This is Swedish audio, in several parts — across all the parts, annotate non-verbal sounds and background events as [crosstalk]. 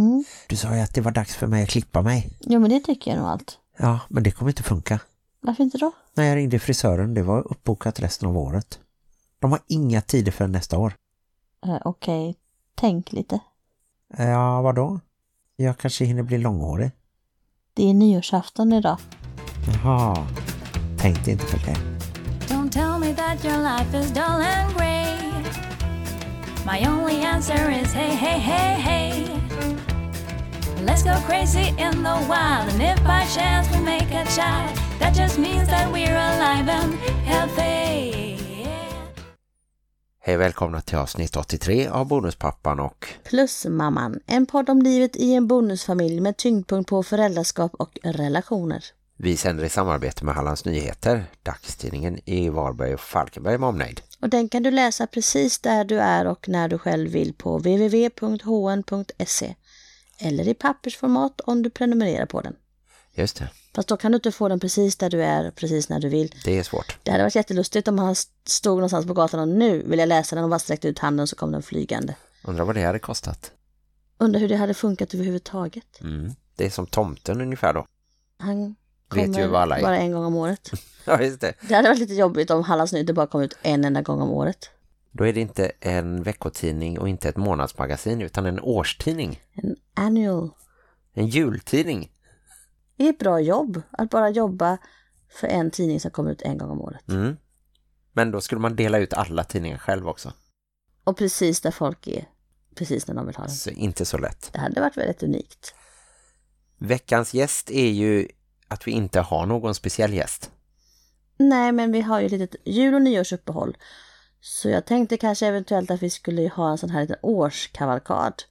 Mm. Du sa ju att det var dags för mig att klippa mig. Jo, men det tycker jag nog allt. Ja, men det kommer inte funka. Varför inte då? När jag ringde frisören, det var uppbokat resten av året. De har inga tider för nästa år. Eh, Okej, tänk lite. Ja, vad då? Jag kanske hinner bli långhårig. Det är nyårsafton idag. Jaha, tänkte inte på det. Don't tell me that your life is dull and grey. My only answer is hey, hey, hey, hey. Let's go crazy in the wild, and if by chance we make a child, that just means that we're alive and healthy. Hej välkomna till avsnitt 83 av Bonuspappan och Plus mamman, en podd om livet i en bonusfamilj med tyngdpunkt på föräldraskap och relationer. vi sänder i samarbete med Hallands Nyheter, dagstidningen i Varberg och Falkenberg med omnejd. Och den kan du läsa precis där du är och när du själv vill på www.hn.se eller i pappersformat om du prenumererar på den. Just det, Fast då kan du inte få den precis där du är, precis när du vill. det är svårt. Det hade varit jättelustigt om han stod någonstans på gatan och nu vill jag läsa den och bara sträckte ut handen så kom den flygande. Undrar vad det hade kostat. Undrar hur det hade funkat överhuvudtaget. Mm. Det är som tomten ungefär då. Han Vet ju kommer vad alla är. bara en gång om året. [laughs] Ja, just det. Det hade varit lite jobbigt om Hallands Nyheter bara kom ut en enda gång om året. Då är det inte en veckotidning och inte ett månadsmagasin utan en årstidning. En annual. En jultidning. Det är ett bra jobb att bara jobba för en tidning som kommer ut en gång om året. Mm. Men då skulle man dela ut alla tidningar själv också. Och precis där folk är. Precis när de vill ha den. Så inte så lätt. Det hade varit väldigt unikt. Veckans gäst är ju att vi inte har någon speciell gäst. Nej, men vi har ju ett litet jul- och nyårsuppehåll. Så jag tänkte kanske eventuellt att vi skulle ha en sån här liten årskavalkad.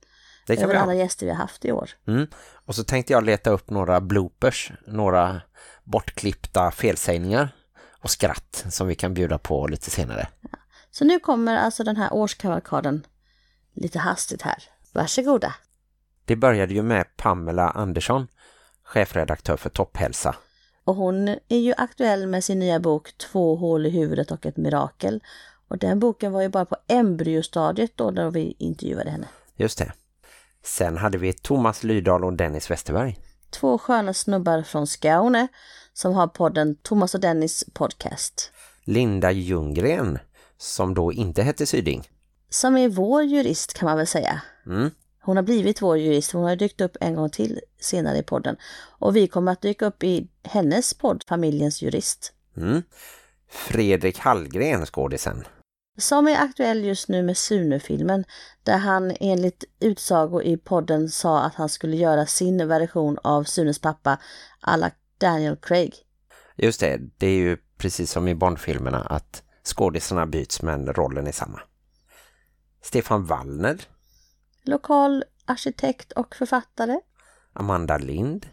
Det kan Över alla gäster vi har haft i år. Mm. Och så tänkte jag leta upp några bloopers, några bortklippta felsägningar och skratt som vi kan bjuda på lite senare. Så nu kommer alltså den här årskavalkaden lite hastigt här. Varsågoda. Det började ju med Pamela Andersson, chefredaktör för Topphälsa. Och hon är ju aktuell med sin nya bok Två hål i huvudet och ett mirakel. Och den boken var ju bara på embryostadiet då när vi intervjuade henne. Just det. Sen hade vi Thomas Lydahl och Dennis Westerberg. Två sköna snubbar från Skåne som har podden Thomas och Dennis podcast. Linda Ljunggren, som då inte hette Syding. Som är vår jurist kan man väl säga. Mm. Hon har blivit vår jurist, hon har dykt upp en gång till senare i podden. Och vi kommer att dyka upp i hennes podd, Familjens jurist. Mm. Fredrik Hallgren, skådisen. Som är aktuell just nu med Sune-filmen, där han enligt utsago i podden sa att han skulle göra sin version av Sunes pappa, alla Daniel Craig. Just det, det är ju precis som i Bondfilmerna att skådisarna byts men rollen är samma. Stefan Wallner, Lokal arkitekt och författare. Amanda Lind,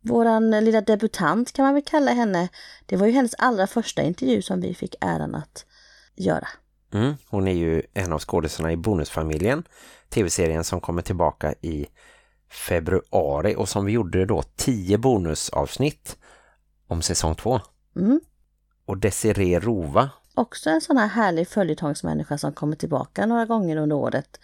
Våran lilla debutant kan man väl kalla henne. Det var ju hennes allra första intervju som vi fick äran att göra. Mm, hon är ju en av skådisarna i Bonusfamiljen, tv-serien som kommer tillbaka i februari och som vi gjorde då 10 bonusavsnitt om säsong 2. Mm. Och Desiree Rova, Också en sån här härlig följetongsmänniska som kommer tillbaka några gånger under året.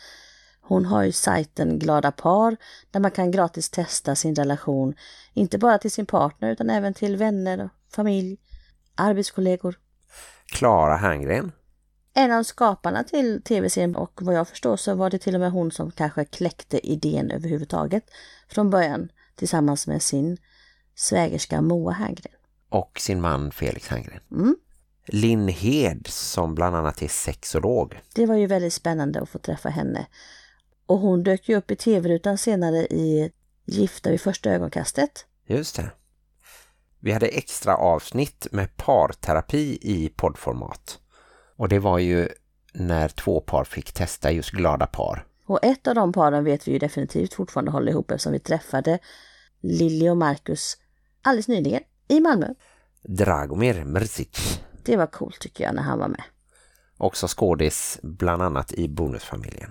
Hon har ju sajten Glada par där man kan gratis testa sin relation, inte bara till sin partner utan även till vänner, familj, arbetskollegor. Klara Herngren, En av skaparna till tv-serien och vad jag förstår så var det till och med hon som kanske kläckte idén överhuvudtaget från början tillsammans med sin svägerska Moa Herngren. och sin man Felix Herngren. Mm. Linn Hed som bland annat är sexolog. Det var ju väldigt spännande att få träffa henne. Och hon dök ju upp i tv-rutan senare i Gifta vid första ögonkastet. Just det. Vi hade extra avsnitt med parterapi i poddformat. Och det var ju när två par fick testa just glada par. Och ett av de paren vet vi ju definitivt fortfarande håller ihop eftersom vi träffade Lilly och Marcus alldeles nyligen i Malmö. Dragomir Mrzic, Det var coolt tycker jag när han var med. också skådis bland annat i Bonusfamiljen.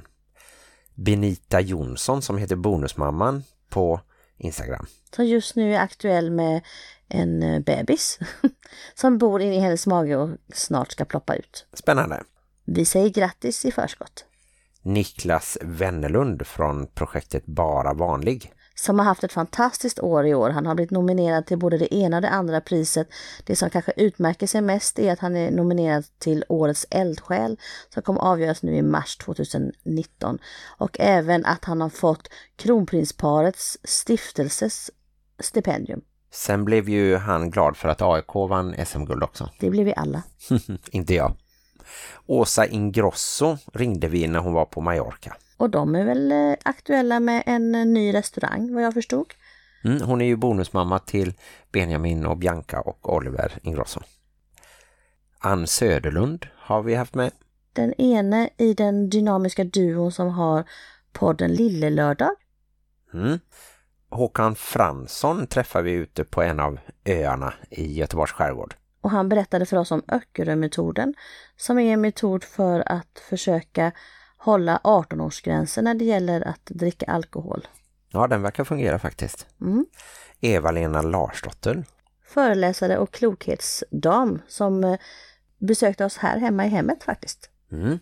Benita Jonsson som heter Bonusmamman på Instagram. Som just nu är aktuell med en eh, bebis [laughs] som bor inne i hennes mage och snart ska ploppa ut. Spännande. Vi säger grattis i förskott. Niklas Wennerlund från projektet Bara vanlig. Som har haft ett fantastiskt år i år. Han har blivit nominerad till både det ena och det andra priset. Det som kanske utmärker sig mest är att han är nominerad till Årets eldsjäl som kommer avgöras nu i mars 2019. Och även att han har fått kronprinsparets stiftelses stipendium. Sen blev ju han glad för att AIK vann SM-guld också. Det blev vi alla. [laughs] Inte jag. Åsa Ingrosso ringde vi när hon var på Mallorca. Och de är väl eh, aktuella med en eh, ny restaurang vad jag förstod. Mm, hon är ju bonusmamma till Benjamin och Bianca och Oliver Ingrosso. Ann Söderlund har vi haft med. Den ene i den dynamiska duon som har podden Lille Lördag. Mm. Håkan Fransson träffar vi ute på en av öarna i Göteborgs skärgård. Och han berättade för oss om Öckerö-metoden som är en metod för att försöka hålla 18-årsgränsen när det gäller att dricka alkohol. Ja, den verkar fungera faktiskt. Mm. Eva-Lena Larsdotter. Föreläsare och klokhetsdam som eh, besökte oss här hemma i hemmet faktiskt. Mm.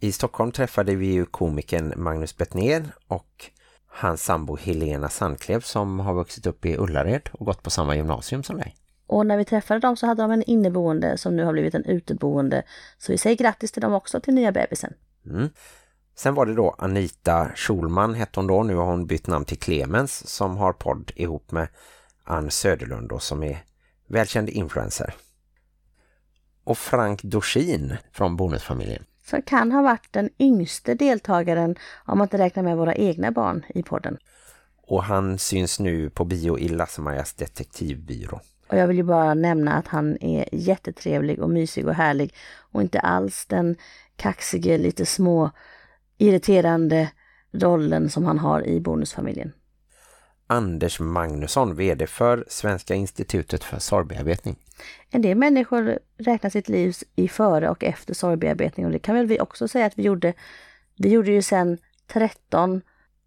I Stockholm träffade vi ju komikern Magnus Bettner och hans sambo Helena Sandklev som har vuxit upp i Ullared och gått på samma gymnasium som dig. Och när vi träffade dem så hade de en inneboende som nu har blivit en uteboende. Så vi säger grattis till dem också till nya bebisen. Mm. Sen var det då Anita Schulman hette hon då. Nu har hon bytt namn till Clemens som har podd ihop med Ann Söderlund då, som är välkänd influencer. Och Frank Dorsin från Bonusfamiljen. Som kan ha varit den yngste deltagaren om man inte räknar med våra egna barn i podden. Och han syns nu på bio i Lasse-Majas detektivbyrå. Och jag vill ju bara nämna att han är jättetrevlig och mysig och härlig och inte alls den kaxige, lite små irriterande rollen som han har i bonusfamiljen. Anders Magnusson, vd för Svenska institutet för sorgbearbetning. En del människor räknar sitt liv i före och efter sorgbearbetning och det kan väl vi också säga att vi gjorde. Vi gjorde ju sen 13,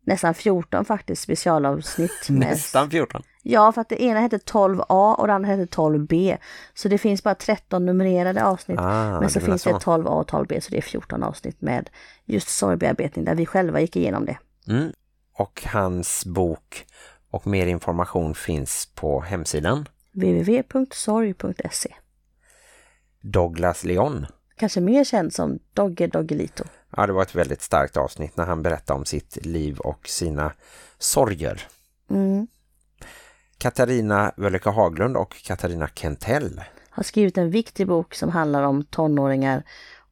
nästan 14 faktiskt specialavsnitt. [laughs] Nästan 14. Ja, för att det ena hette 12A och det andra hette 12B. Så det finns bara 13 numrerade avsnitt. Ah, men så det finns det 12A och 12B så det är 14 avsnitt med just sorgbearbetning där vi själva gick igenom det. Mm. Och hans bok och mer information finns på hemsidan. www.sorg.se Douglas Leon. Kanske mer känd som Dogge Doggelito. Ja, det var ett väldigt starkt avsnitt när han berättade om sitt liv och sina sorger. Mm. Katarina Völeka Haglund och Katarina Kentell. Har skrivit en viktig bok som handlar om tonåringar.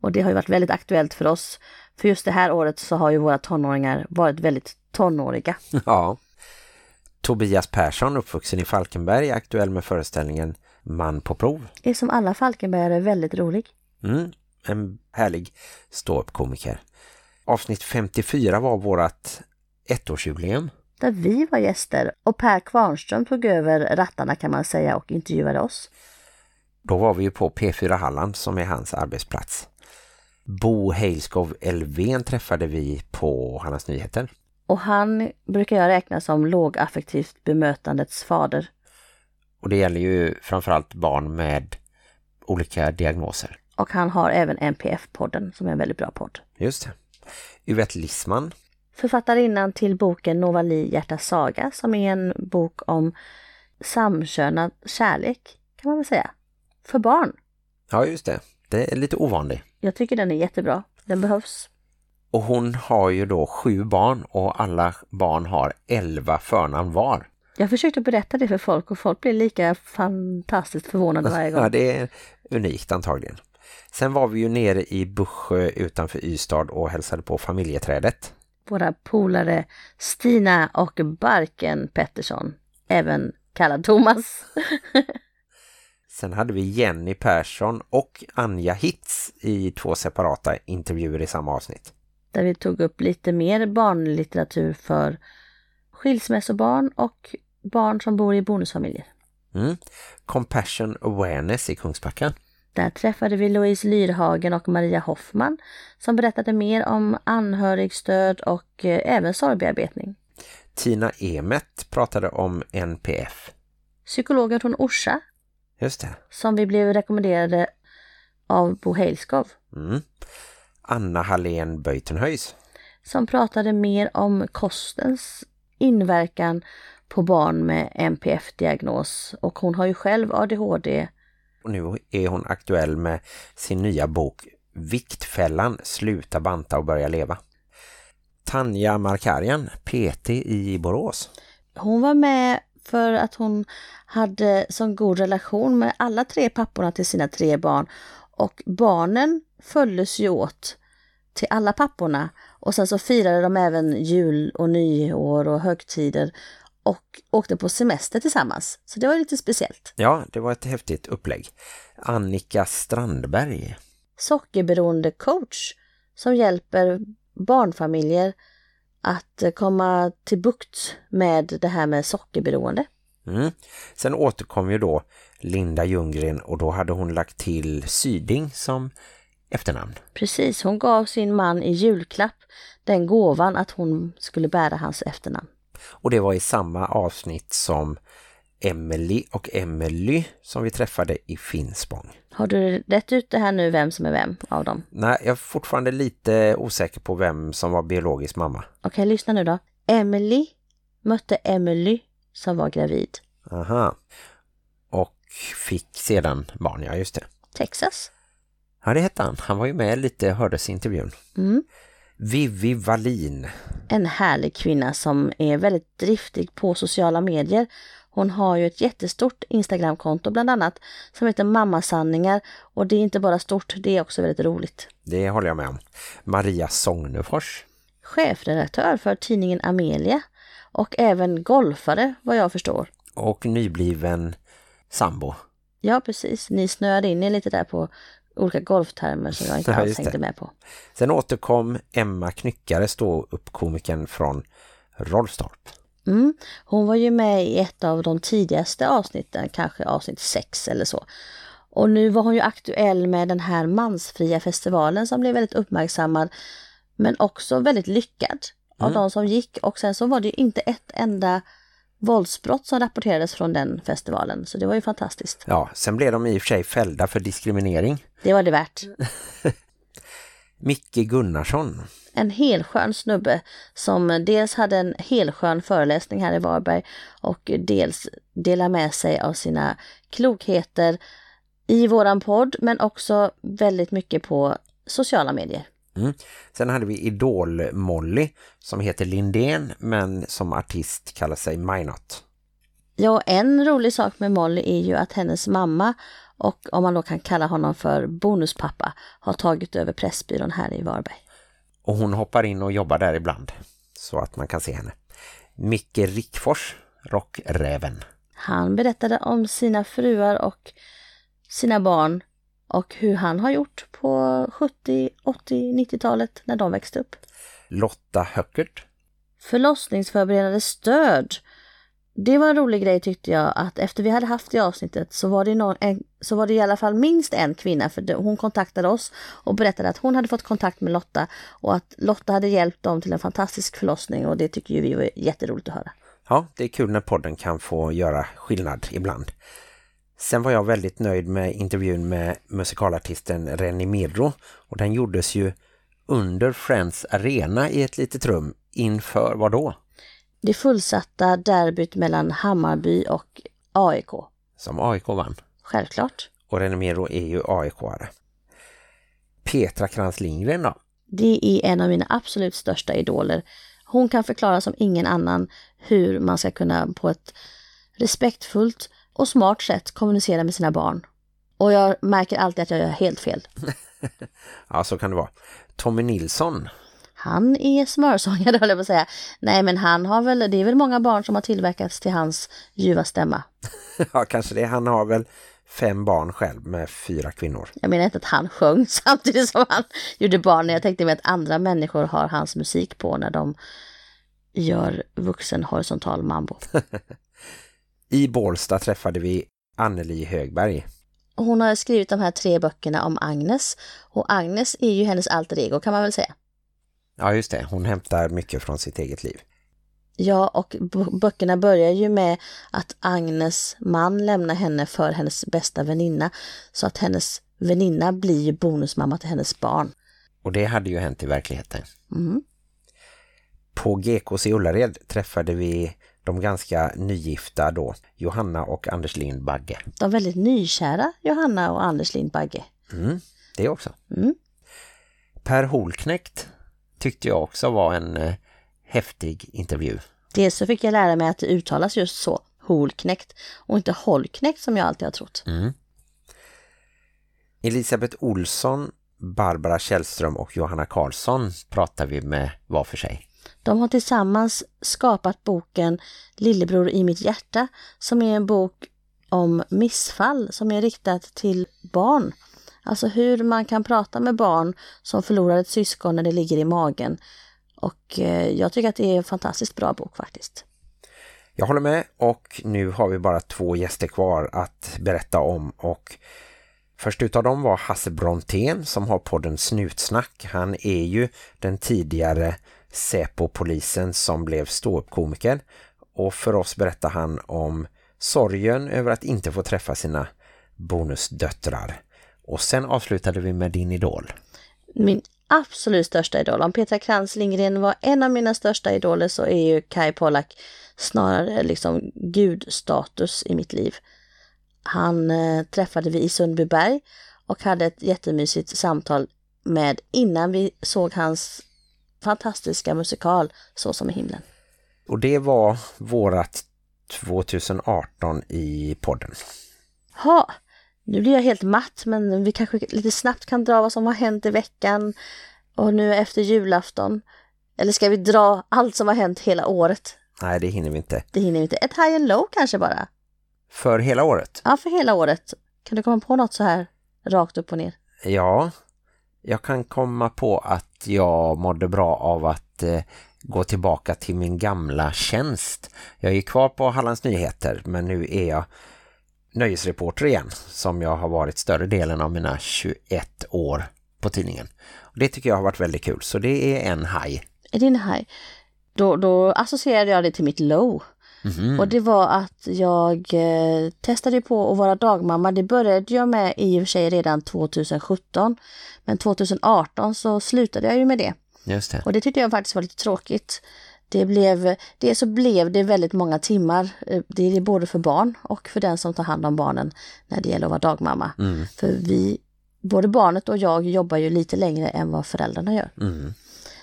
Och det har ju varit väldigt aktuellt för oss. För just det här året så har ju våra tonåringar varit väldigt tonåriga. Ja. Tobias Persson, uppvuxen i Falkenberg, är aktuell med föreställningen Man på prov. Är som alla Falkenbergare väldigt rolig. Mm, en härlig ståuppkomiker. Avsnitt 54 var vårat ettårsjubileum. Där vi var gäster och Per Kvarnström tog över rattarna kan man säga och intervjuade oss. Då var vi ju på P4 Halland som är hans arbetsplats. Bo Heilskov Elven träffade vi på Hannas Nyheter. Och han brukar jag räkna som lågaffektivt bemötandets fader. Och det gäller ju framförallt barn med olika diagnoser. Och han har även NPF-podden som är en väldigt bra podd. Just det. Yvette Lissman. Författarinnan till boken Novali Hjärtas saga som är en bok om samkönad kärlek kan man väl säga. För barn. Ja, just det. Det är lite ovanlig. Jag tycker den är jättebra. Den behövs. Och hon har ju då sju barn och alla barn har elva förnamn var. Jag försökte berätta det för folk och folk blir lika fantastiskt förvånade varje gång. Ja, det är unikt antagligen. Sen var vi ju nere i Bussjö utanför Ystad och hälsade på familjeträdet. Våra polare Stina och Barken Pettersson, även kallad Thomas. [laughs] Sen hade vi Jenny Persson och Anja Hitz i två separata intervjuer i samma avsnitt. Där vi tog upp lite mer barnlitteratur för skilsmässobarn och barn som bor i bonusfamiljer. Mm. Compassion Awareness i Kungsbacka. Där träffade vi Louise Lyrhagen och Maria Hoffman som berättade mer om anhörigstöd och eh, även sorgbearbetning. Tina Emet pratade om NPF. Psykologen från Orsa Just det. som vi blev rekommenderade av Bo Heilskov. Mm. Anna Hallén Böjtenhöjs. som pratade mer om kostens inverkan på barn med NPF-diagnos och hon har ju själv ADHD. Och nu är hon aktuell med sin nya bok Viktfällan, sluta banta och börja leva. Tanja Markarian, PT i Borås. Hon var med för att hon hade sån god relation med alla tre papporna till sina tre barn och barnen följdes ju åt till alla papporna och sen så firade de även jul och nyår och högtider och åkte på semester tillsammans. Så det var lite speciellt. Ja, det var ett häftigt upplägg. Annika Strandberg. Sockerberoende coach som hjälper barnfamiljer att komma till bukt med det här med sockerberoende. Mm. Sen återkom ju då Linda Ljunggren och då hade hon lagt till Syding som efternamn. Precis, hon gav sin man i julklapp den gåvan att hon skulle bära hans efternamn. Och det var i samma avsnitt som Emily och Emily som vi träffade i Finspång. Har du rätt ut det här nu vem som är vem av dem? Nej, jag är fortfarande lite osäker på vem som var biologisk mamma. Okej, lyssna nu då. Emily mötte Emily som var gravid. Aha. Och fick sedan barn, ja just det. Texas. Ja, det hette han. Han var ju med lite, hördes i intervjun. Mm. Vivi Wallin. En härlig kvinna som är väldigt driftig på sociala medier. Hon har ju ett jättestort Instagramkonto bland annat som heter Mammasanningar och det är inte bara stort, det är också väldigt roligt. Det håller jag med om. Maria Sognefors. Chefredaktör för tidningen Amelia och även golfare vad jag förstår. Och nybliven sambo. Ja precis, ni snöade in er lite där på olika golftermer som jag inte Ja, alls hängde med på. Sen återkom Emma Knyckare, stå upp komikern från Rollstorp. Mm. Hon var ju med i ett av de tidigaste avsnitten, kanske avsnitt sex eller så. Och nu var hon ju aktuell med den här mansfria festivalen som blev väldigt uppmärksammad men också väldigt lyckad av Mm. de som gick. Och sen så var det ju inte ett enda våldsbrott som rapporterades från den festivalen. Så det var ju fantastiskt. Ja, sen blev de i och för sig fällda för diskriminering. Det var det värt. [laughs] Micke Gunnarsson. en helskön snubbe som dels hade en helskön föreläsning här i Varberg och dels delar med sig av sina klokheter i våran podd men också väldigt mycket på sociala medier. Mm. Sen hade vi Idol Molly som heter Lindén men som artist kallar sig Minot. Ja, en rolig sak med Molly är ju att hennes mamma och om man då kan kalla honom för bonuspappa har tagit över Pressbyrån här i Varberg. Och hon hoppar in och jobbar där ibland så att man kan se henne. Micke Rickfors, rockräven. Han berättade om sina fruar och sina barn och hur han har gjort på 70, 80, 90-talet när de växte upp. Lotta Höckert. Förlossningsförberedande stöd. Det var en rolig grej tyckte jag att efter vi hade haft det avsnittet så var det, någon, en, så var det i alla fall minst en kvinna för det, hon kontaktade oss och berättade att hon hade fått kontakt med Lotta och att Lotta hade hjälpt dem till en fantastisk förlossning och det tycker ju vi var jätteroligt att höra. Ja, det är kul när podden kan få göra skillnad ibland. Sen var jag väldigt nöjd med intervjun med musikalartisten Renny Medro och den gjordes ju under Friends Arena i ett litet rum inför vad då? Det fullsatta derbyt mellan Hammarby och AIK. Som AIK vann. Självklart. Och Renny Medro är ju AIK-are. Petra Krantz Lindgren då? Det är en av mina absolut största idoler. Hon kan förklara som ingen annan hur man ska kunna på ett respektfullt och smart sätt kommunicera med sina barn. Och jag märker alltid att jag gör helt fel. [laughs] Ja, så kan det vara. Tommy Nilsson. Han är smörsångare [laughs] höll jag på att säga. Nej men han har väl, det är väl många barn som har tillverkats till hans ljuva stämma. [laughs] Ja, kanske det. Han har väl fem barn själv med fyra kvinnor. Jag menar inte att han sjöng samtidigt som han gjorde barn. Jag tänkte mig att andra människor har hans musik på när de gör vuxen horisontal mambo. I Bålsta träffade vi Anneli Högberg. Hon har skrivit de här tre böckerna om Agnes och Agnes är ju hennes alter ego kan man väl säga. Ja, just det. Hon hämtar mycket från sitt eget liv. Ja, och böckerna börjar ju med att Agnes man lämnar henne för hennes bästa väninna så att hennes väninna blir ju bonusmamma till hennes barn. Och det hade ju hänt i verkligheten. Mm. På GKs i Ullared träffade vi de ganska nygifta då, Johanna och Anders Lind Bagge. De väldigt nykära Johanna och Anders Lind Bagge. Mm, det också. Mm. Per Holknekt tyckte jag också var en eh, häftig intervju. Dels så fick jag lära mig att det uttalas just så, holknäckt, och inte hållknäckt som jag alltid har trott. Mm. Elisabeth Olsson, Barbara Källström och Johanna Karlsson pratar vi med var för sig. De har tillsammans skapat boken Lillebror i mitt hjärta som är en bok om missfall som är riktat till barn. Alltså hur man kan prata med barn som förlorar ett syskon när det ligger i magen. Och eh, jag tycker att det är en fantastiskt bra bok faktiskt. Jag håller med och nu har vi bara två gäster kvar att berätta om och först utav dem var Hasse Brontén som har podden Snutsnack. Han är ju den tidigare Säpo-polisen som blev ståuppkomiker och för oss berättar han om sorgen över att inte få träffa sina bonusdöttrar. Och sen avslutade vi med din idol. Min absolut största idol, om Petra Krantz Lindgren var en av mina största idoler så är ju Kai Pollak snarare liksom gudstatus i mitt liv. Han eh, träffade vi i Sundbyberg och hade ett jättemysigt samtal med innan vi såg hans fantastiska musikal Så som i himlen. Och det var vårat 2018 i podden. Ha, nu blir jag helt matt men vi kanske lite snabbt kan dra vad som har hänt i veckan och nu efter julafton. Eller ska vi dra allt som har hänt hela året? Nej, det hinner vi inte. Det hinner vi inte. Ett high and low kanske bara. För hela året? Ja, för hela året. Kan du komma på något så här rakt upp och ner? Ja, jag kan komma på att jag mådde bra av att eh, gå tillbaka till min gamla tjänst. Jag är kvar på Hallands Nyheter men nu är jag nöjesreporter igen som jag har varit större delen av mina 21 år på tidningen. Och det tycker jag har varit väldigt kul så det är en haj. Är det en haj? Då, då associerade jag det till mitt low. Mhm. Och det var att jag eh, testade på att vara dagmamma. Det började jag med i och för sig redan 2017. Men 2018 så slutade jag ju med det. Just det. Och det tyckte jag faktiskt var lite tråkigt. Det blev, det så blev det väldigt många timmar. Eh, Det är både för barn och för den som tar hand om barnen när det gäller att vara dagmamma. Mm, För vi, både barnet och jag jobbar ju lite längre än vad föräldrarna gör. mm.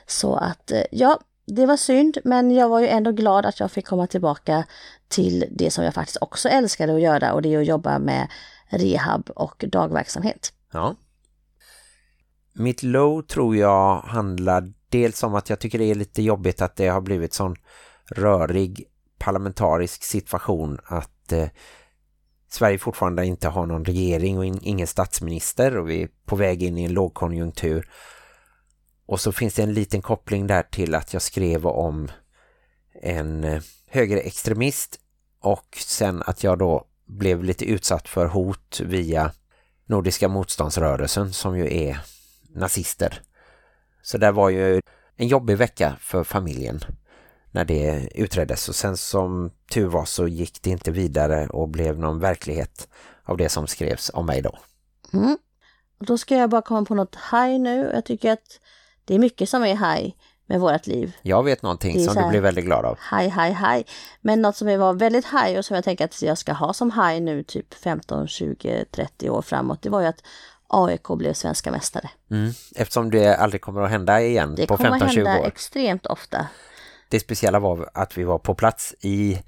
Så att eh, ja, det var synd men jag var ju ändå glad att jag fick komma tillbaka till det som jag faktiskt också älskade att göra och det är att jobba med rehab och dagverksamhet. Ja. Mitt low tror jag handlar dels om att jag tycker det är lite jobbigt att det har blivit sån rörig parlamentarisk situation att eh, Sverige fortfarande inte har någon regering och in, ingen statsminister och vi är på väg in i en lågkonjunktur. Och så finns det en liten koppling där till att jag skrev om en eh, högerextremist och sen att jag då blev lite utsatt för hot via Nordiska motståndsrörelsen som ju är nazister. Så det var ju en jobbig vecka för familjen när det utreddes och sen som tur var så gick det inte vidare och blev någon verklighet av det som skrevs om mig då. Mm. Då ska jag bara komma på något haj nu. Jag tycker att det är mycket som är high med vårt liv. Jag vet någonting Det som så du här- blev väldigt glad av. High, high, high. Men något som var väldigt high och som jag tänker att jag ska ha som high nu typ 15, 20, 30 år framåt. Det var ju att AIK blev svenska mästare. Mm. Eftersom det aldrig kommer att hända igen Det på kommer att 15-20 hända år. extremt ofta. Det speciella var att vi var på plats i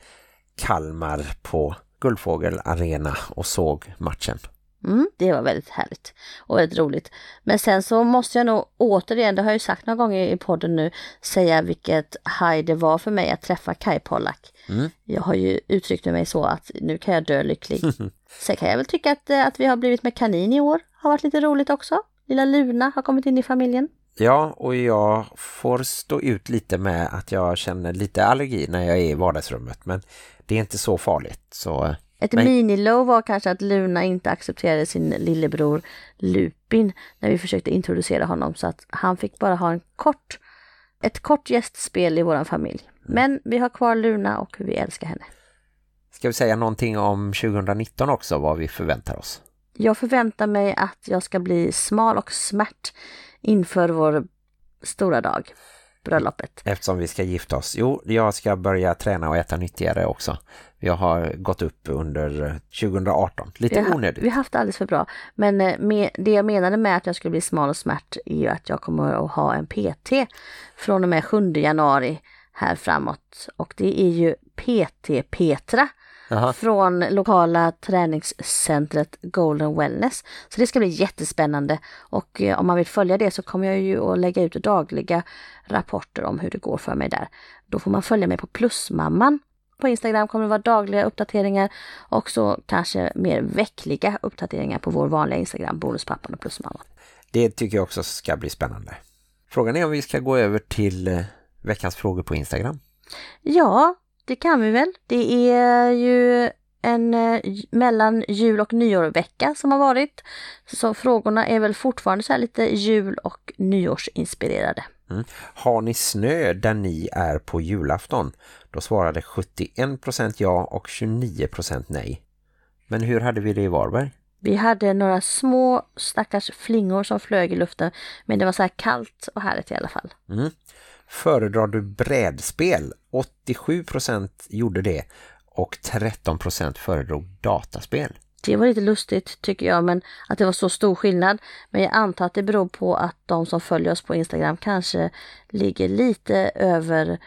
Kalmar på Guldfågel Arena och såg matchen. Mm, det var väldigt härligt och väldigt roligt. Men sen så måste jag nog återigen, det har jag ju sagt några gånger i podden nu, säga vilket high det var för mig att träffa Kai Pollak. Mm. Jag har ju uttryckt mig så att nu kan jag dö lycklig. [laughs] Sen kan jag väl tycka att, eh, att vi har blivit med kanin i år har varit lite roligt också. Lilla Luna har kommit in i familjen. Ja, och jag får stå ut lite med att jag känner lite allergi när jag är i vardagsrummet. Men det är inte så farligt. Så eh, Ett Men- minilow var kanske att Luna inte accepterade sin lillebror Lupin när vi försökte introducera honom så att han fick bara ha en kort, ett kort gästspel i våran familj. Men vi har kvar Luna och vi älskar henne. ska vi säga någonting om 2019 också, vad vi förväntar oss? Jag förväntar mig att jag ska bli smal och smärt inför vår stora dag. bröllopet? Eftersom vi ska gifta oss. Jo, jag ska börja träna och äta nyttigare också. Jag har gått upp under 2018. Lite vi har, onödigt. Vi har haft det alldeles för bra. Men eh, med, det jag menade med att jag skulle bli smal och smärt är ju att jag kommer att ha en PT från och med 7 januari här framåt. Och det är ju PT Petra Jaha. från lokala träningscentret Golden Wellness. Så det ska bli jättespännande och eh, om man vill följa det så kommer jag ju att lägga ut dagliga rapporter om hur det går för mig där. Då får man följa mig på Plusmamman. På Instagram kommer det vara dagliga uppdateringar och så kanske mer veckliga uppdateringar på vår vanliga Instagram, Bonuspappan och Plusmamman. Det tycker jag också ska bli spännande. Frågan är om vi ska gå över till eh, veckans frågor på Instagram. Ja, det kan vi väl. Det är ju en eh, mellan jul och nyårvecka som har varit. Så frågorna är väl fortfarande så här lite jul- och nyårsinspirerade. Mm. Har ni snö där ni är på julafton? Då svarade 71% ja och 29% nej. Men hur hade vi det i Varberg? Vi hade några små stackars flingor som flög i luften men det var så här kallt och härligt i alla fall. Mm. Föredrar du brädspel? 87% gjorde det och 13% föredrog dataspel. Det var lite lustigt tycker jag men att det var så stor skillnad. Men jag antar att det beror på att de som följer oss på Instagram kanske ligger lite över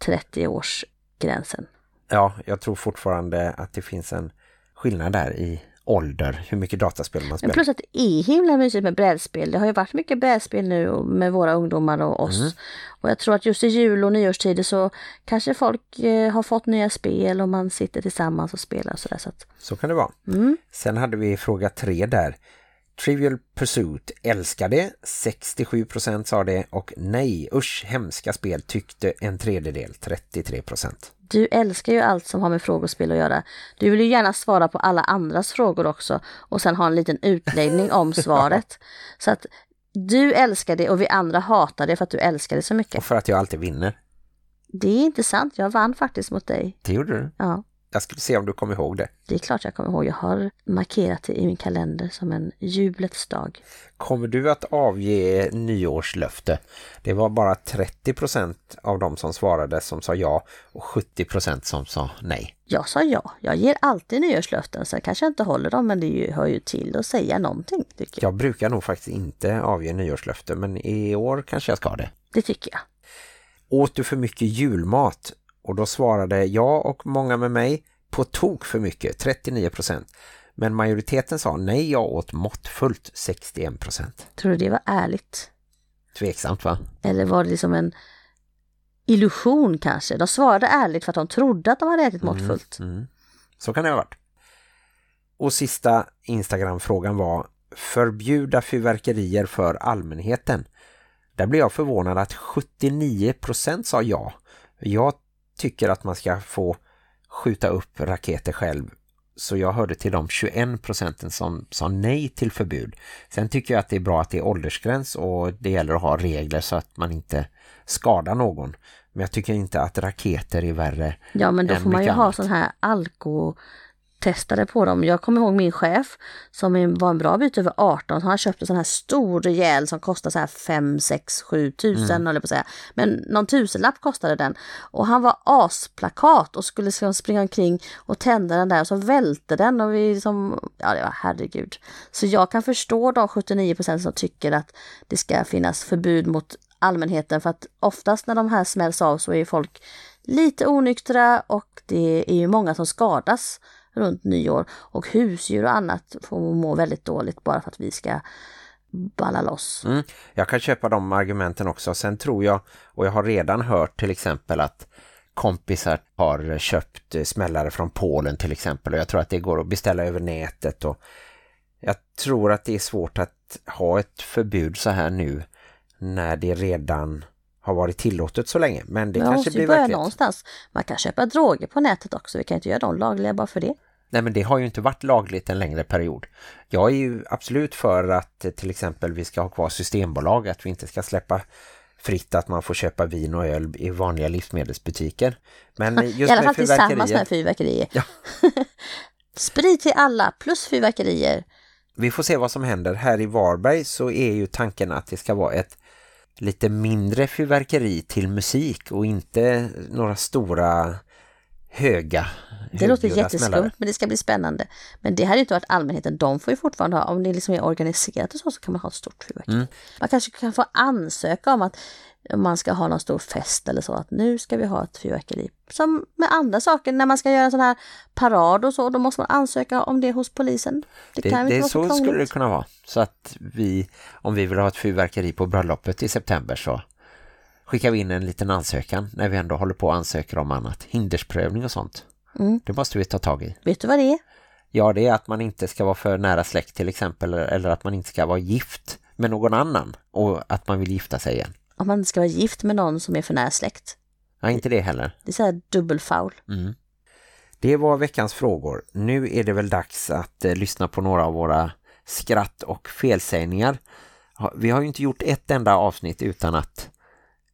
30-årsgränsen. Ja, jag tror fortfarande att det finns en skillnad där i ålder, hur mycket dataspel man spelar. plus att det är himla mysigt med brädspel. Det har ju varit mycket brädspel nu med våra ungdomar och oss. Mm. Och jag tror att just i jul och nyårstider så kanske folk eh, har fått nya spel och man sitter tillsammans och spelar och sådär. Så att, Så kan det vara. mm. Sen hade vi fråga tre där. Trivial Pursuit älskar det, 67% sa det och nej, usch, hemska spel tyckte en tredjedel, 33%. Du älskar ju allt som har med frågespel att göra. Du vill ju gärna svara på alla andras frågor också och sen ha en liten utläggning om [laughs] svaret. Så att du älskar det och vi andra hatar det för att du älskar det så mycket. Och för att jag alltid vinner. Det är inte sant, jag vann faktiskt mot dig. Det gjorde du. Ja, Jag skulle se om du kommer ihåg det. det är klart jag kommer ihåg. Jag har markerat det i min kalender som en jublets dag. Kommer du att avge nyårslöfte? Det var bara 30% av de som svarade som sa ja och 70% som sa nej. Jag sa ja, jag ger alltid nyårslöften. Sen kanske jag inte håller dem men det ju, hör ju till att säga någonting tycker jag. Jag brukar nog faktiskt inte avge nyårslöfte men i år kanske jag ska det. Det tycker jag. Åt du för mycket julmat? Och då svarade jag och många med mig på tok för mycket, 39%. Men majoriteten sa nej, jag åt måttfullt, 61%. Tror du det var ärligt? Tveksamt va? Eller var det liksom en illusion kanske? De svarade ärligt för att de trodde att de hade ätit måttfullt. Mm. Så kan det ha varit. Och sista Instagram-frågan var förbjuda fyrverkerier för allmänheten. Där blev jag förvånad att 79% sa ja. Jag tycker att man ska få skjuta upp raketer själv. Så jag hörde till de 21% som sa nej till förbud. Sen tycker jag att det är bra att det är åldersgräns och det gäller att ha regler så att man inte skadar någon. Men jag tycker inte att raketer är värre Ja men då får man ju mycket ha annat. sån här alkotestare på dem. Jag kommer ihåg min chef som var en bra bit över 18. Han köpte en sån här stor rejäl som kostar så här 5, 6, 7 tusen Mm. håller jag på att säga. Men någon tusenlapp kostade den. Och han var asplakat och skulle liksom springa omkring och tända den där och så välte den och vi som, ja det var herregud. Så jag kan förstå de 79% som tycker att det ska finnas förbud mot allmänheten för att oftast när de här smälls av så är folk lite onyktra och det är ju många som skadas runt nyår och husdjur och annat får må väldigt dåligt bara för att vi ska balla loss. Mm, jag kan köpa de argumenten också. Sen tror jag, och jag har redan hört till exempel att kompisar har köpt eh, smällare från Polen till exempel och jag tror att det går att beställa över nätet och jag tror att det är svårt att ha ett förbud så här nu när det redan har varit tillåtet så länge. Men det Men kanske blir börja verklighet. någonstans. Man kan köpa droger på nätet också. Vi kan inte göra dem lagliga bara för det. Nej men det har ju inte varit lagligt en längre period. Jag är ju absolut för att eh, till exempel vi ska ha kvar systembolag, att vi inte ska släppa fritt att man får köpa vin och öl i vanliga livsmedelsbutiker. Men [laughs] just I alla fall tillsammans med fyrverkerier. Ja. [laughs] Sprit till alla plus fyrverkerier. vi får se vad som händer. Här i Varberg så är ju tanken att det ska vara ett lite mindre fyrverkeri till musik och inte några stora höga Det låter jätteskumt smällare. men det ska bli spännande. Men det hade ju inte varit allmänheten. De får ju fortfarande ha, om det liksom är organiserat och så, så kan man ha ett stort fyrverkeri. Mm. Man kanske kan få ansöka om att man ska ha någon stor fest eller så. Att nu ska vi ha ett fyrverkeri. Som med andra saker, när man ska göra en sån här parad och så, då måste man ansöka om det hos polisen. Det, Det, kan det så så skulle det kunna vara. Så att vi, om vi vill ha ett fyrverkeri på bröllopet i september så skickar vi in en liten ansökan när vi ändå håller på att ansöka om annat. Hindersprövning och sånt. Mm. Det måste vi ta tag i. Vet du vad det är? Ja, det är att man inte ska vara för nära släkt till exempel eller att man inte ska vara gift med någon annan och att man vill gifta sig igen. Om man ska vara gift med någon som är för nära släkt. Ja, inte det heller. Det är så här dubbelfaul. Mm. Det var veckans frågor. Nu är det väl dags att eh, lyssna på några av våra skratt- och felsägningar. Vi har ju inte gjort ett enda avsnitt utan att...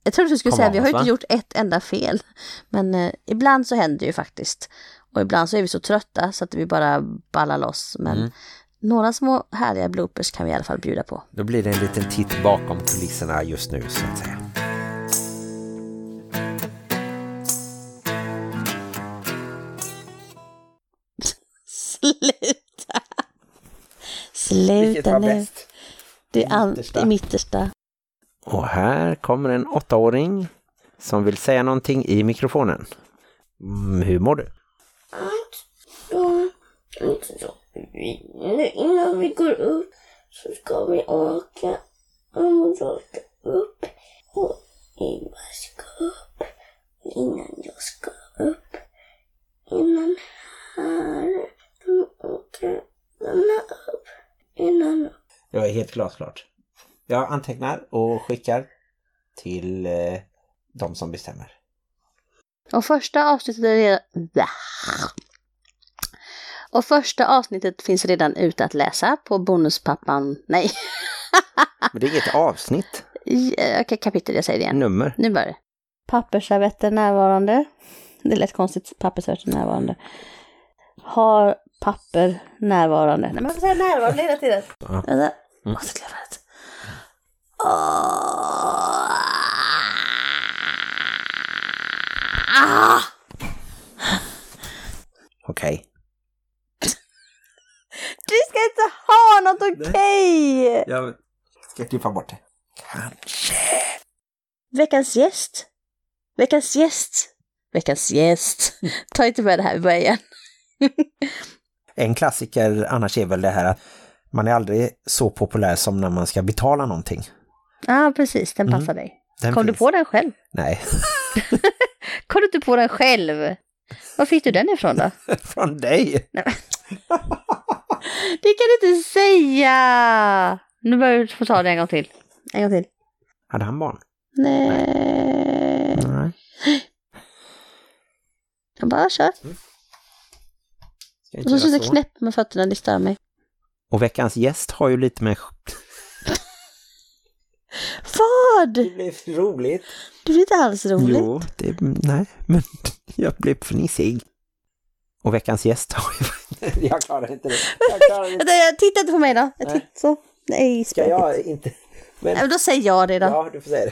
Jag trodde du skulle säga, av vi har ju inte gjort ett enda fel. Men eh, ibland så händer det ju faktiskt. Och ibland så är vi så trötta så att vi bara ballar loss. Men Mm. Några små härliga bloopers kan vi i alla fall bjuda på. Då blir det en liten titt bakom kulisserna just nu så att säga. Sluta! Sluta nu. Det är, an- Mittersta. det mittersta. Och här kommer en åttaåring som vill säga någonting i mikrofonen. Mm, hur mår du? Då, liksom så, nu innan vi går upp så ska vi åka och ska upp och Eva ska upp innan jag ska upp innan här då åker Anna upp innan Jag är helt glasklart. Jag antecknar och skickar till eh, de som bestämmer. Och första avsnittet är redan... Och första avsnittet finns redan ute att läsa på Bonuspappan... Nej, [laughs] Men det är inget avsnitt. eh, okej, kapitel, jag säger det igen. Nummer. Nu börjar det. Pappersservetter närvarande. Det lät konstigt, pappersservetter närvarande. Har papper närvarande. Nej men varför säger jag närvarande hela tiden? [laughs] Vänta, måste klippa det. Ah! Okej. Ska inte ha något okej! Jag ska klippa bort det. Kanske. Veckans gäst. Veckans gäst. Veckans gäst. Ta inte med det här, vi börjar igen. [laughs] En klassiker annars är väl det här att man är aldrig så populär som när man ska betala någonting. Ja, ah, precis. Den passar dig. Den Kom du finns. på den själv? Nej, [laughs] Kom du inte på den själv? Var fick du den ifrån då? [laughs] från dig. Det kan du inte säga! Nu börjar du få ta det en gång till. En gång till. Hade han barn? Nej. Nej. Jag bara kör. Ska Och så sluta knäppa med fötterna, det stör mig. Och veckans gäst har ju lite med... [laughs] Vad? Det blev roligt. Det blir inte alls roligt. Jo, det, nej, men [laughs] jag blev fnissig. Och veckans gäst har ju... [laughs] jag klarar inte det. Jag [laughs] klarar inte. Jag tittar inte på mig då. Jag tittar så. Nej, Ska jag inte... Men, Nej, men då säger jag det då. Ja. ja, du får säga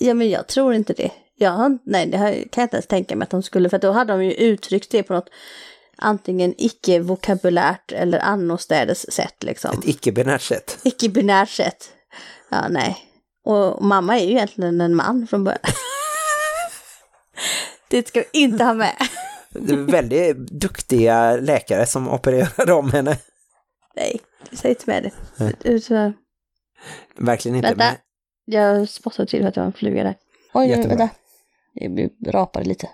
det. men jag tror inte det. Jag nej, det här kan jag inte ens tänka mig att de skulle, för då hade de ju uttryckt det på något antingen icke-vokabulärt eller annorstädes sätt liksom. Ett icke-binärt sätt. [laughs] Icke-binärt sätt. Ja, nej. Och mamma är ju egentligen en man från början. det ska vi inte ha med. Väldigt duktiga läkare som opererade om henne. Nej, säg inte med det. Ut, Verkligen inte. Vänta. Men jag spottade till för att det var en fluga där. Oj, Jättebra. vänta. Jag rapade lite.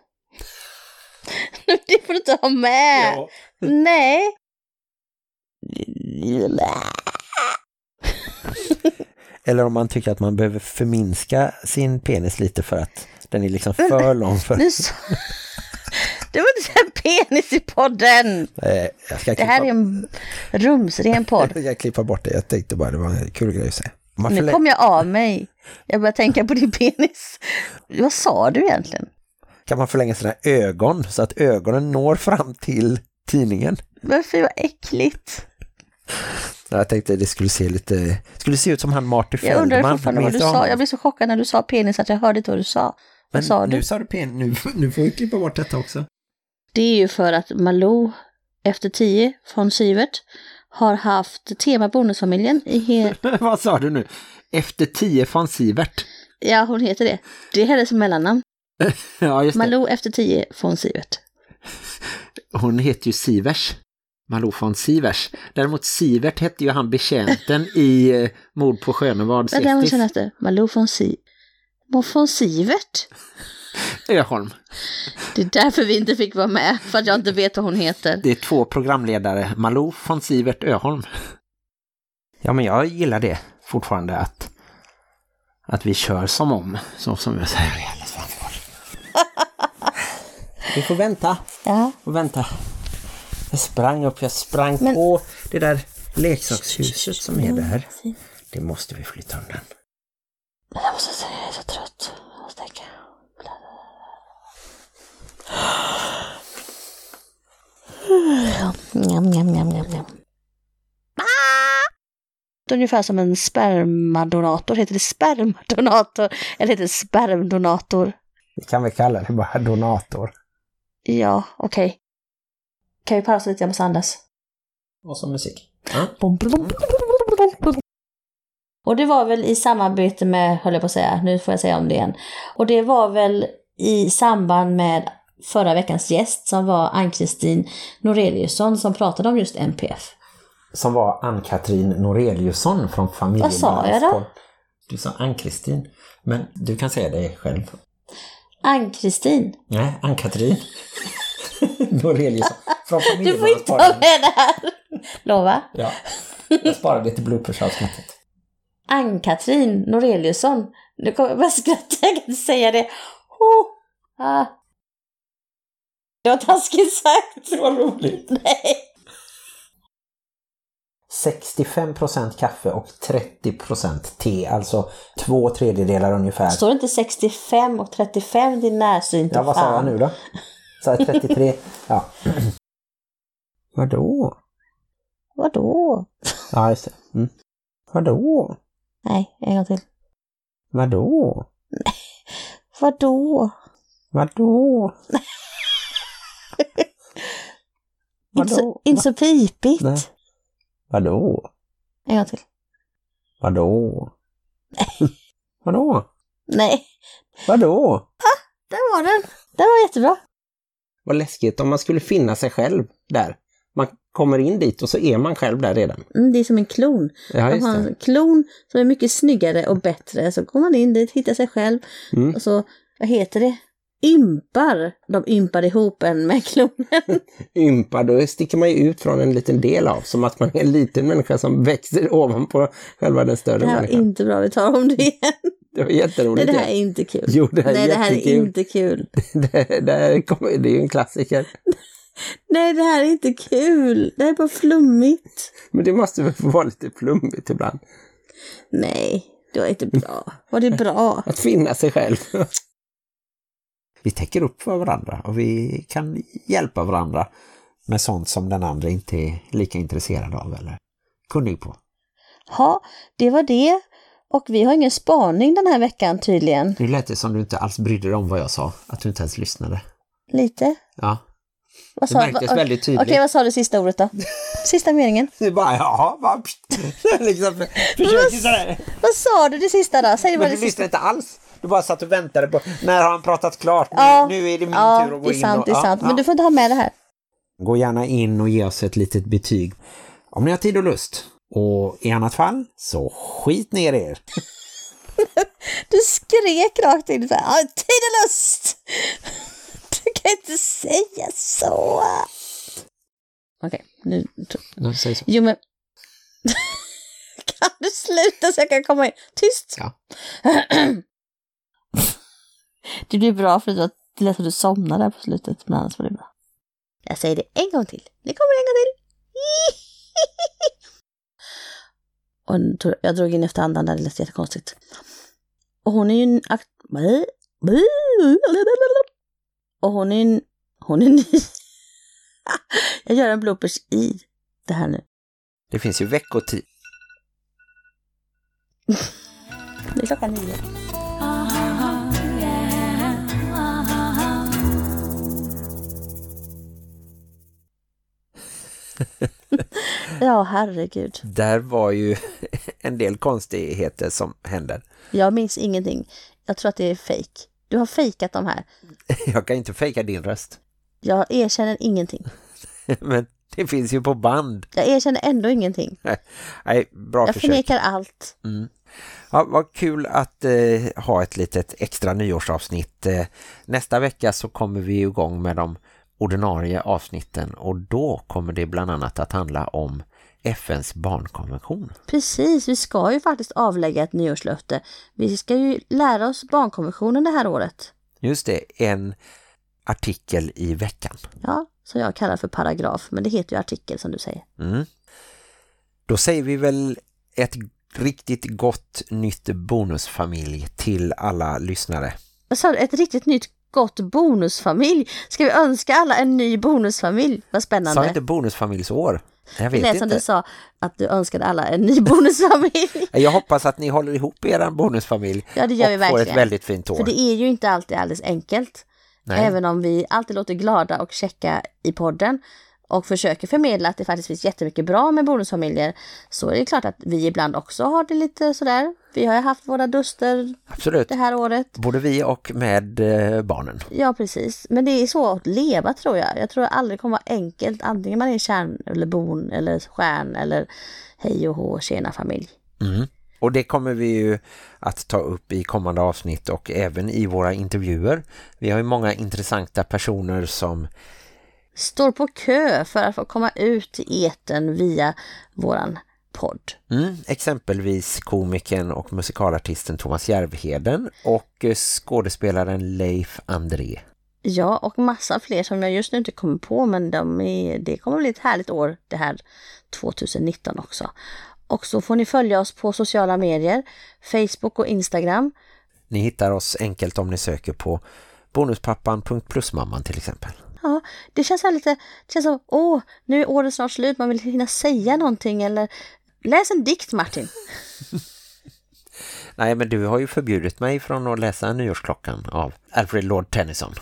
[laughs] det får du inte ha med. Ja. Nej. Eller om man tycker att man behöver förminska sin penis lite för att den är liksom för lång för... Det var inte här penis i podden. Eh, jag ska Det klippa, här är en rumsren podd. [laughs] jag ska klippa bort det. Jag tänkte bara det var en kul grej att säga. Nu kom jag av mig. Jag började tänka på din penis. Vad sa du egentligen? Kan man förlänga sina ögon så att ögonen når fram till tidningen? Varför var äckligt? Jag tänkte det skulle se lite, skulle se ut som han Marty Jag undrar Feldman. fortfarande vad du sa. Jag blev så chockad när du sa penis att jag hörde inte vad du sa. Vad sa nu du? sa du pen, nu, nu får vi klippa bort detta också. Det är ju för att Malou efter 10 från Sivert har haft tema Bonusfamiljen i he- [laughs] Vad sa du nu? Efter 10 från Sivert. Ja, hon heter det. Det är hennes mellannamn. [laughs] Ja, just det. Malou efter 10 från Sivert. [laughs] Hon heter ju Sivers. Malou von Sivers. Däremot Sivert hette ju han betjänten i eh, Mord på är det hon 60. känner efter? Malou von Si... Von Sivert? Öholm. Det är därför vi inte fick vara med, för att jag inte vet vad hon heter. Det är två programledare, Malou von Sivert Öholm. Ja, men jag gillar det fortfarande att, att vi kör som om, så som jag säger i alla fall. Vi får vänta Ja. och vänta. Jag sprang upp, jag sprang Men- på det där leksakshuset som är där. Det måste vi flytta undan. Jag måste säga, jag är så trött. Jag måste [sighs] Njam, njam, njam, njam, njam. Det är ungefär som en spermadonator. Heter det spermadonator? Eller heter det spermdonator? Vi kan väl kalla det bara donator. Ja, okej. Kan vi pausa lite? Jag måste andas. Och så musik. Och det var väl i samarbete med, höll jag på att säga, nu får jag säga om det igen. Och det var väl i samband med förra veckans gäst som var Ann-Kristin Noreliusson som pratade om just MPF. Som var Ann-Katrin Noreliusson från familjen. Vad sa jag då? Du sa Ann-Kristin. Men du kan säga det själv. Ann-Kristin, Nej, Ann-Katrin [laughs] Noreliusson. Från du familjen. får inte ha med det här! Lova. Ja, jag sparade det till bloopersavsnittet. Ann-Katrin Noreliusson. Nu kommer jag bara skratta, jag kan inte säga det. Oh. Ah. Det var taskigt sagt. Det var roligt. Nej. 65% kaffe och 30% te. Alltså två tredjedelar ungefär. Står det inte 65 och 35 din närsynt? Ja, vad sa jag nu då? Sa jag 33? [laughs] Ja. Vadå? Vadå? Ja, just det. Mm. Vadå? Nej, en gång till. Vadå? Vadå? Vadå? Inte så, inte så pipigt. Nej. Vadå? En gång till. Vadå? Vadå? Nej, Vadå? där var den. Den var jättebra. Vad läskigt om man skulle finna sig själv där. Man kommer in dit och så är man själv där redan. Mm, det är som en klon. Ja, just har en klon som är mycket snyggare och bättre. Så går man in dit, hittar sig själv Mm. och så, vad heter det? Ympar. De ympar ihop en med klonen. Ympa, [laughs] då sticker man ju ut från en liten del av. Som att man är en liten människa som växer [laughs] ovanpå själva den större Det här människan. inte bra, vi tar om det igen. Det var Nej, jätteroligt. det här är inte kul. Jo, det här är Nej, det här är inte kul. [laughs] det, det, här kommer, det är ju en klassiker. Nej, det här är inte kul. Det här är bara flummigt. Men det måste väl få vara lite flummigt ibland. Nej, det var inte bra. Var det bra? Att finna sig själv. Vi täcker upp för varandra och vi kan hjälpa varandra med sånt som den andra inte är lika intresserad av eller kunnig på. Ja, det var det. Och vi har ingen spaning den här veckan tydligen. Nu lät det som du inte alls brydde dig om vad jag sa, att du inte ens lyssnade. Lite. Ja, Vad det märktes vad- väldigt tydligt. Okej, vad sa du sista ordet då? Sista meningen. [laughs] Det är bara, ja, bara, [laughs] liksom, sådär. Vad sa du det sista då? Säg Men vad du det sista. lyssnade inte alls. Du bara satt och väntade på, när har han pratat klart? Nu, Ja, nu är det min ja, tur att det gå är in. sant, och, det är sant. ja. Men du får inte ha med det här. Gå gärna in och ge oss ett litet betyg om ni har tid och lust. Och i annat fall, så skit ner er. [laughs] Du skrek rakt in "Ja, tid och lust! [laughs] Du kan inte säga så. Okej, nu... Ja, säg så. Jo men... [laughs] kan du sluta så jag kan komma in? Tyst! Ja. [clears throat] det blir bra för att det lät som du somnade där på slutet, men annars var det bra. Jag säger det en gång till. Det kommer en gång till. [laughs] Och jag drog in efter andan där, det lät jättekonstigt. Och hon är ju en akt... [laughs] Och hon är en... Hon är ny. [laughs] Jag gör en bloopers i det här nu. Det finns ju veckotid. Det är klockan nio. [laughs] Ja, herregud. Där var ju [laughs] en del konstigheter som händer. Jag minns ingenting. Jag tror att det är fake. Du har fejkat de här. [laughs] Jag kan inte fejka din röst. Jag erkänner ingenting. Men det finns ju på band. Jag erkänner ändå ingenting. Nej, bra Jag försök. förnekar allt. Mm. Ja, vad kul att eh, ha ett litet extra nyårsavsnitt. Eh, nästa vecka så kommer vi igång med de ordinarie avsnitten och då kommer det bland annat att handla om FNs barnkonvention. Precis, vi ska ju faktiskt avlägga ett nyårslöfte. Vi ska ju lära oss barnkonventionen det här året. Just det, en artikel i veckan. Ja, som jag kallar för paragraf, men det heter ju artikel som du säger. Mm. Då säger vi väl ett riktigt gott nytt bonusfamilj till alla lyssnare. Vad sa du? Ett riktigt nytt gott bonusfamilj. Ska vi önska alla en ny bonusfamilj? Vad Sa spännande. inte bonusfamiljsår? Jag Det vet lät som inte. du sa att du önskade alla en ny [laughs] bonusfamilj. Jag hoppas att ni håller ihop er bonusfamilj Ja, det gör vi och får ett verkligen. väldigt fint år. För det är ju inte alltid alldeles enkelt. Nej. Även om vi alltid låter glada och checka i podden och försöker förmedla att det faktiskt finns jättemycket bra med bonusfamiljer så är det klart att vi ibland också har det lite sådär. Vi har ju haft våra duster Absolut. det här året. Både vi och med eh, barnen. Ja, precis. Men det är så att leva tror jag. Jag tror aldrig det kommer vara enkelt. Antingen man är kärn eller bon eller stjärn eller hej och hå, tjena familj. Mm. Och det kommer vi ju att ta upp i kommande avsnitt och även i våra intervjuer. Vi har ju många intressanta personer som Står på kö för att få komma ut i eten via våran podd. mm, exempelvis komikern och musikalartisten Thomas Järvheden och eh, skådespelaren Leif André. Ja, och massa fler som jag just nu inte kommer på, men de är, det kommer bli ett härligt år det här 2019 också. Och så får ni följa oss på sociala medier, Facebook och Instagram. Ni hittar oss enkelt om ni söker på bonuspappan.plusmamman till exempel. Ja, det känns här lite, det känns som, åh, nu är året snart slut, man vill hinna säga någonting eller läs en dikt Martin. [laughs] Nej, men du har ju förbjudit mig från att läsa Nyårsklockan av Alfred Lord Tennyson.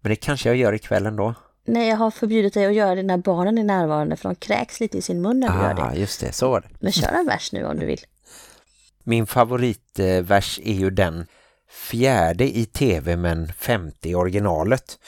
Men det kanske jag gör ikväll ändå. Nej, jag har förbjudit dig att göra det när barnen är närvarande för de kräks lite i sin mun när du gör det. Ah, just det, så var det. Men kör en vers nu om du vill. [laughs] Min favoritvers är ju den fjärde i tv men femte i originalet.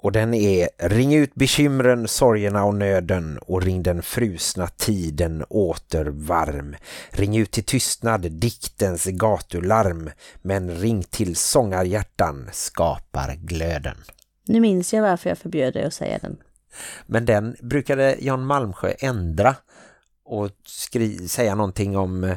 Och den är Ring ut bekymren, sorgerna och nöden och ring den frusna tiden åter varm. Ring ut till tystnad, diktens gatularm men ring till sångarhjärtan skapar glöden. Nu minns jag varför jag förbjöd dig att säga den. Men den brukade Jan Malmsjö ändra och säga någonting om eh,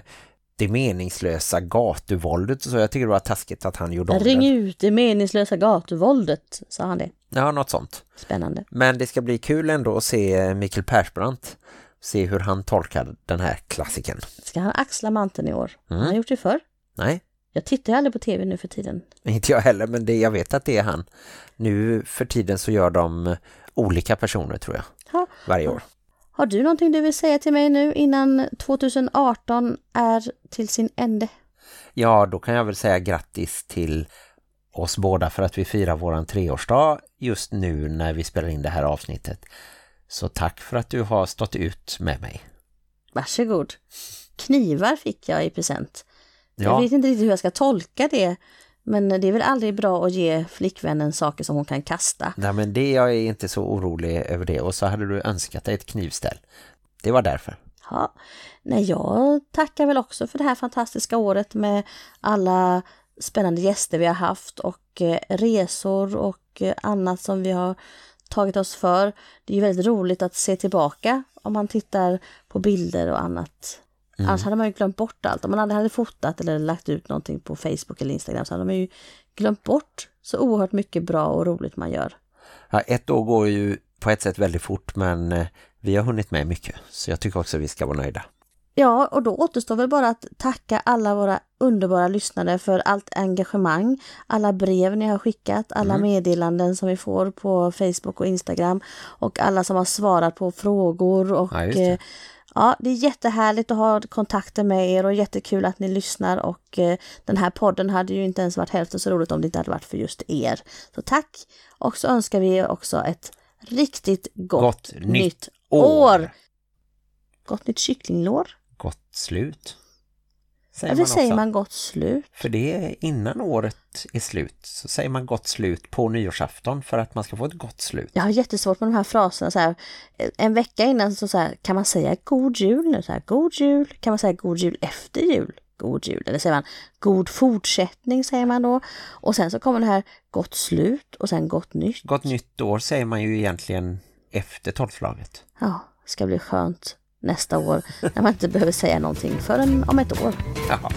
det meningslösa gatuvåldet. Så jag tycker det var taskigt att han gjorde om Ring ut det meningslösa gatuvåldet, sa han det. Ja, något sånt. Spännande. Men det ska bli kul ändå att se Mikael Persbrandt. Se hur han tolkar den här klassiken. Ska han axla manteln i år? Mm. Han har gjort det förr. Nej, Jag tittar ju aldrig på tv nu för tiden. [laughs] inte jag heller, men det, jag vet att det är han. Nu för tiden så gör de eh, olika personer tror jag, Ja. varje år. Har du någonting du vill säga till mig nu innan 2018 är till sin ände? Ja, då kan jag väl säga grattis till oss båda för att vi firar våran treårsdag just nu när vi spelar in det här avsnittet. Så tack för att du har stått ut med mig. Varsågod. Knivar fick jag i present. Jag Ja, vet inte riktigt hur jag ska tolka det. Men det är väl aldrig bra att ge flickvännen saker som hon kan kasta. nej, men det jag är inte så orolig över det. Och så hade du önskat dig ett knivställ. Det var därför. Ja, nej, jag tackar väl också för det här fantastiska året med alla spännande gäster vi har haft och eh, resor och eh, annat som vi har tagit oss för. Det är ju väldigt roligt att se tillbaka om man tittar på bilder och annat. Annars hade man ju glömt bort allt. Om man aldrig hade fotat eller lagt ut någonting på Facebook eller Instagram så hade man ju glömt bort så oerhört mycket bra och roligt man gör. Ja, ett år går ju på ett sätt väldigt fort men eh, vi har hunnit med mycket. Så jag tycker också vi ska vara nöjda. Ja, och då återstår väl bara att tacka alla våra underbara lyssnare för allt engagemang, alla brev ni har skickat, alla meddelanden som vi får på Facebook och Instagram och alla som har svarat på frågor och Ja, Ja, det är jättehärligt att ha kontakter med er och jättekul att ni lyssnar och eh, den här podden hade ju inte ens varit hälften så roligt om det inte hade varit för just er. Så tack! Och så önskar vi er också ett riktigt gott, Gott nytt nytt år. år. Gott nytt kycklinglår. Gott slut. Säger det man säger man gott slut. För det är innan året är slut så säger man gott slut på nyårsafton för att man ska få ett gott slut. Jag har jättesvårt med de här fraserna. Så här, en vecka innan så, så här, kan man säga god jul nu? Så här, god jul. Kan man säga god jul efter jul? God jul. Eller säger man god fortsättning säger man då. Och sen så kommer det här gott slut och sen gott nytt. Gott nytt år säger man ju egentligen efter tolvslaget. Ja, ska bli skönt nästa år när man inte behöver säga någonting förrän om ett år. Jaha.